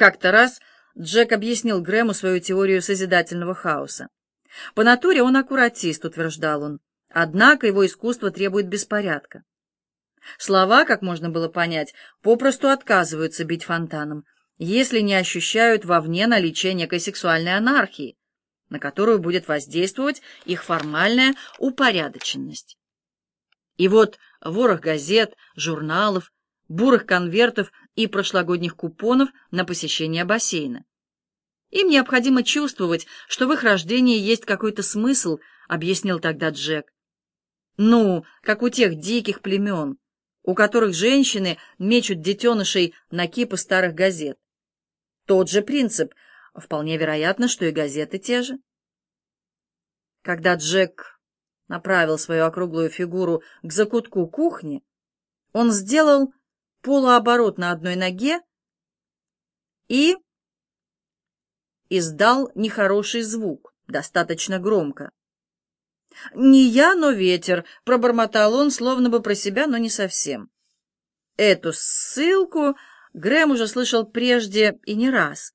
Как-то раз Джек объяснил Грэму свою теорию созидательного хаоса. По натуре он аккуратист, утверждал он, однако его искусство требует беспорядка. Слова, как можно было понять, попросту отказываются бить фонтаном, если не ощущают вовне наличие некой сексуальной анархии, на которую будет воздействовать их формальная упорядоченность. И вот ворох газет, журналов, бурых конвертов и прошлогодних купонов на посещение бассейна. Им необходимо чувствовать, что в их рождении есть какой-то смысл, объяснил тогда Джек. Ну, как у тех диких племен, у которых женщины мечут детенышей на кипы старых газет. Тот же принцип. Вполне вероятно, что и газеты те же. Когда Джек направил свою округлую фигуру к закутку кухни, он сделал полуоборот на одной ноге и издал нехороший звук, достаточно громко. «Не я, но ветер», — пробормотал он, словно бы про себя, но не совсем. Эту ссылку Грэм уже слышал прежде и не раз.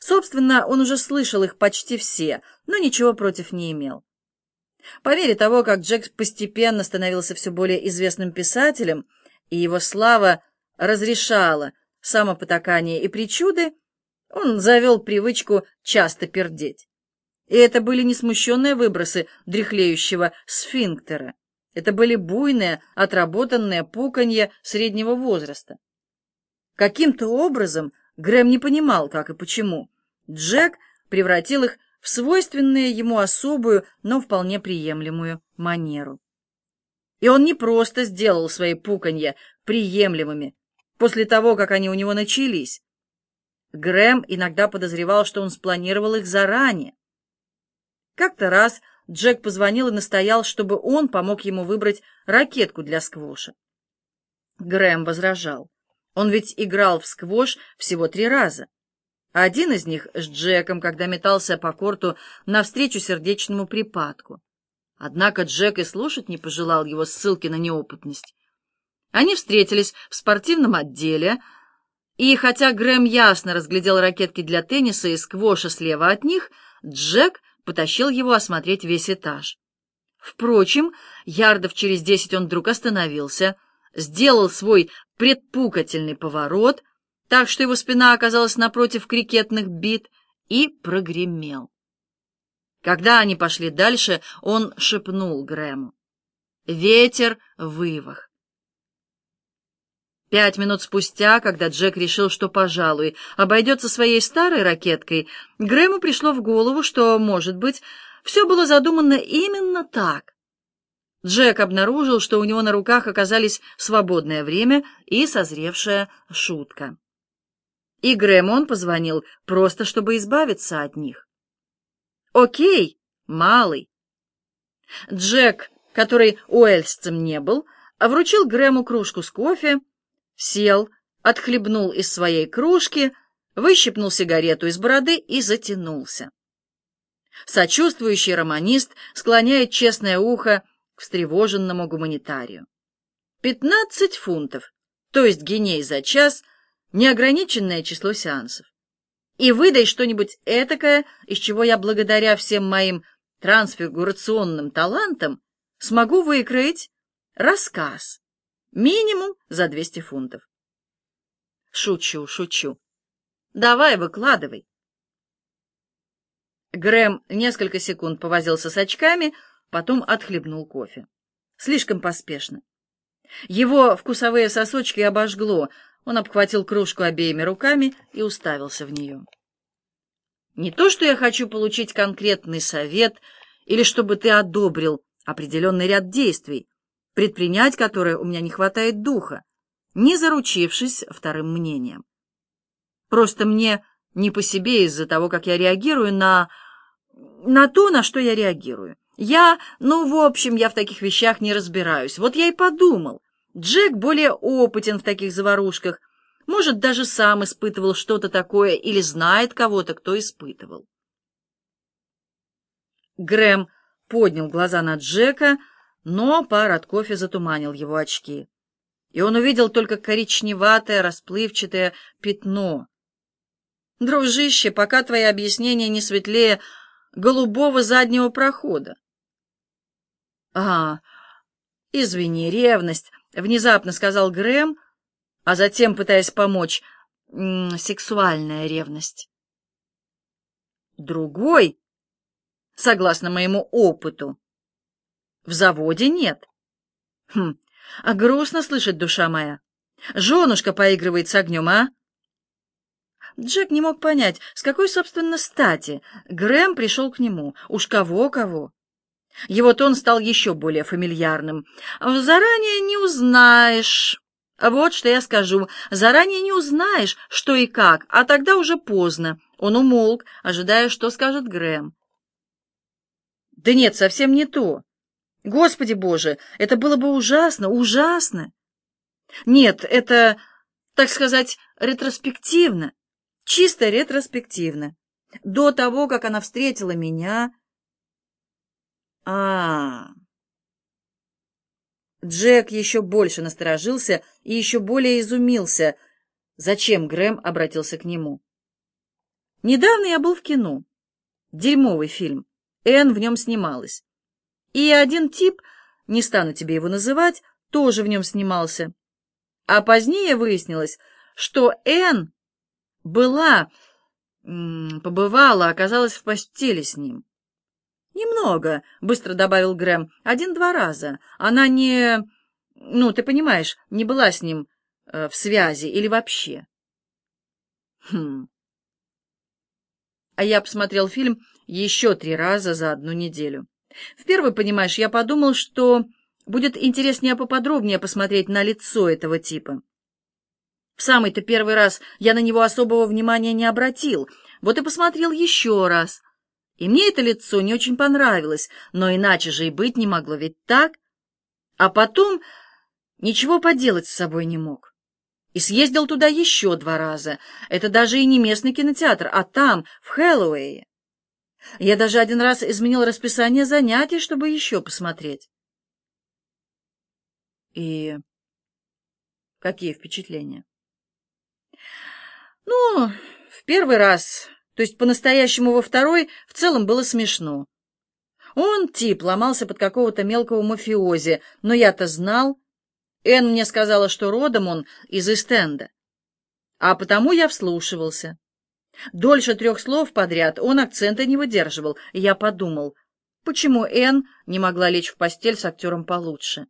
Собственно, он уже слышал их почти все, но ничего против не имел. По мере того, как Джек постепенно становился все более известным писателем, и его слава разрешала самопотакание и причуды, он завел привычку часто пердеть. И это были не смущенные выбросы дряхлеющего сфинктера. Это были буйные, отработанные пуканья среднего возраста. Каким-то образом, Грэм не понимал, как и почему, Джек превратил их в свойственную ему особую, но вполне приемлемую манеру. И он не просто сделал свои пуканья приемлемыми после того, как они у него начались. Грэм иногда подозревал, что он спланировал их заранее. Как-то раз Джек позвонил и настоял, чтобы он помог ему выбрать ракетку для сквоша. Грэм возражал. Он ведь играл в сквош всего три раза. Один из них с Джеком, когда метался по корту навстречу сердечному припадку. Однако Джек и слушать не пожелал его ссылки на неопытность. Они встретились в спортивном отделе, и хотя Грэм ясно разглядел ракетки для тенниса и сквоша слева от них, Джек потащил его осмотреть весь этаж. Впрочем, ярдов через десять он вдруг остановился, сделал свой предпукательный поворот, так что его спина оказалась напротив крикетных бит, и прогремел. Когда они пошли дальше, он шепнул Грэму. Ветер вывах. Пять минут спустя, когда Джек решил, что, пожалуй, обойдется своей старой ракеткой, Грэму пришло в голову, что, может быть, все было задумано именно так. Джек обнаружил, что у него на руках оказались свободное время и созревшая шутка. И Грэму он позвонил, просто чтобы избавиться от них. «Окей, малый». Джек, который уэльсцем не был, вручил Грэму кружку с кофе, сел, отхлебнул из своей кружки, выщипнул сигарету из бороды и затянулся. Сочувствующий романист склоняет честное ухо к встревоженному гуманитарию. Пятнадцать фунтов, то есть геней за час, неограниченное число сеансов. И выдай что-нибудь этакое, из чего я благодаря всем моим трансфигурационным талантам смогу выкроить рассказ. Минимум за 200 фунтов. Шучу, шучу. Давай, выкладывай. Грэм несколько секунд повозился с очками, потом отхлебнул кофе. Слишком поспешно. Его вкусовые сосочки обожгло. Он обхватил кружку обеими руками и уставился в нее. Не то, что я хочу получить конкретный совет или чтобы ты одобрил определенный ряд действий, предпринять которое у меня не хватает духа, не заручившись вторым мнением. Просто мне не по себе из-за того, как я реагирую на... на то, на что я реагирую. Я, ну, в общем, я в таких вещах не разбираюсь. Вот я и подумал. Джек более опытен в таких заварушках, может, даже сам испытывал что-то такое или знает кого-то, кто испытывал. Грэм поднял глаза на Джека, но пар от кофе затуманил его очки, и он увидел только коричневатое расплывчатое пятно. Дружище, пока твои объяснения не светлее голубого заднего прохода. А, извини, ревность, внезапно сказал Грэм, а затем, пытаясь помочь, сексуальная ревность. Другой, согласно моему опыту, в заводе нет. Хм, а грустно слышать, душа моя. Женушка поигрывает с огнем, а? Джек не мог понять, с какой, собственно, стати Грэм пришел к нему. Уж кого-кого. Его тон стал еще более фамильярным. «Заранее не узнаешь...» «Вот что я скажу. Заранее не узнаешь, что и как, а тогда уже поздно». Он умолк, ожидая, что скажет Грэм. «Да нет, совсем не то. Господи Боже, это было бы ужасно, ужасно. Нет, это, так сказать, ретроспективно, чисто ретроспективно. До того, как она встретила меня... а, -а, -а. Джек еще больше насторожился и еще более изумился, зачем Грэм обратился к нему. Недавно я был в кино. Дерьмовый фильм. Энн в нем снималась. И один тип, не стану тебе его называть, тоже в нем снимался. А позднее выяснилось, что Энн была, побывала, оказалась в постели с ним. «Немного», — быстро добавил Грэм, — «один-два раза. Она не... ну, ты понимаешь, не была с ним э, в связи или вообще». «Хм...» А я посмотрел фильм еще три раза за одну неделю. В первый, понимаешь, я подумал, что будет интереснее поподробнее посмотреть на лицо этого типа. В самый-то первый раз я на него особого внимания не обратил, вот и посмотрел еще раз. И мне это лицо не очень понравилось, но иначе же и быть не могло, ведь так? А потом ничего поделать с собой не мог. И съездил туда еще два раза. Это даже и не местный кинотеатр, а там, в Хэллоуэе. Я даже один раз изменил расписание занятий, чтобы еще посмотреть. И какие впечатления? Ну, в первый раз, то есть по-настоящему во второй, в целом было смешно. Он, тип, ломался под какого-то мелкого мафиози, но я-то знал. Энн мне сказала, что родом он из Эстенда. А потому я вслушивался. Дольше трех слов подряд он акцента не выдерживал, и я подумал, почему Энн не могла лечь в постель с актером получше.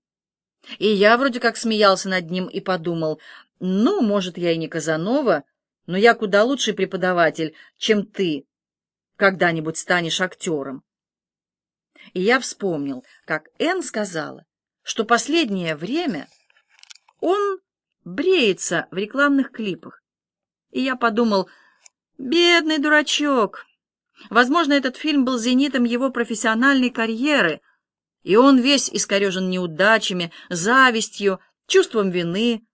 И я вроде как смеялся над ним и подумал, ну, может, я и не Казанова, но я куда лучший преподаватель, чем ты когда-нибудь станешь актером. И я вспомнил, как Энн сказала, что последнее время он бреется в рекламных клипах. И я подумал, Бедный дурачок. Возможно, этот фильм был зенитом его профессиональной карьеры, и он весь искорежен неудачами, завистью, чувством вины,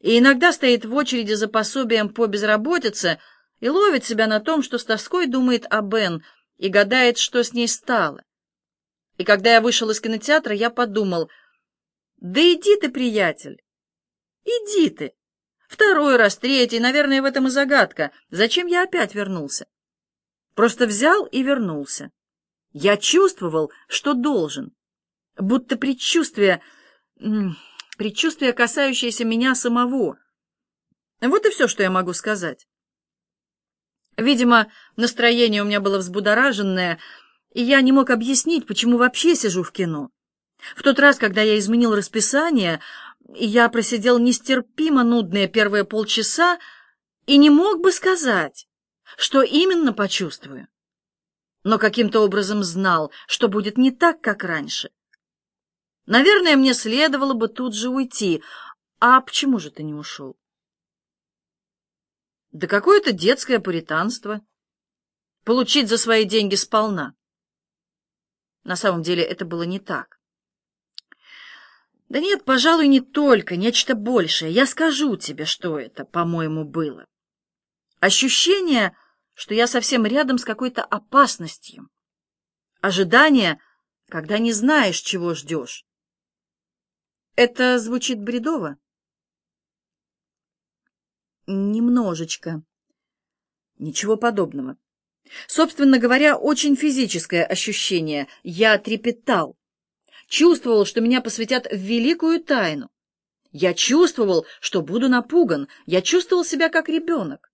и иногда стоит в очереди за пособием по безработице и ловит себя на том, что с тоской думает о Бен и гадает, что с ней стало. И когда я вышел из кинотеатра, я подумал, да иди ты, приятель, иди ты. Второй раз, третий, наверное, в этом и загадка. Зачем я опять вернулся? Просто взял и вернулся. Я чувствовал, что должен. Будто предчувствие... Предчувствие, касающееся меня самого. Вот и все, что я могу сказать. Видимо, настроение у меня было взбудораженное, и я не мог объяснить, почему вообще сижу в кино. В тот раз, когда я изменил расписание, я просидел нестерпимо нудные первые полчаса и не мог бы сказать, что именно почувствую. Но каким-то образом знал, что будет не так, как раньше. Наверное, мне следовало бы тут же уйти. А почему же ты не ушел? Да какое-то детское пуританство. Получить за свои деньги сполна. На самом деле это было не так. Да нет, пожалуй, не только, нечто большее. Я скажу тебе, что это, по-моему, было. Ощущение, что я совсем рядом с какой-то опасностью. Ожидание, когда не знаешь, чего ждешь. Это звучит бредово? Немножечко. Ничего подобного. Собственно говоря, очень физическое ощущение. Я трепетал. Чувствовал, что меня посвятят в великую тайну. Я чувствовал, что буду напуган. Я чувствовал себя как ребенок.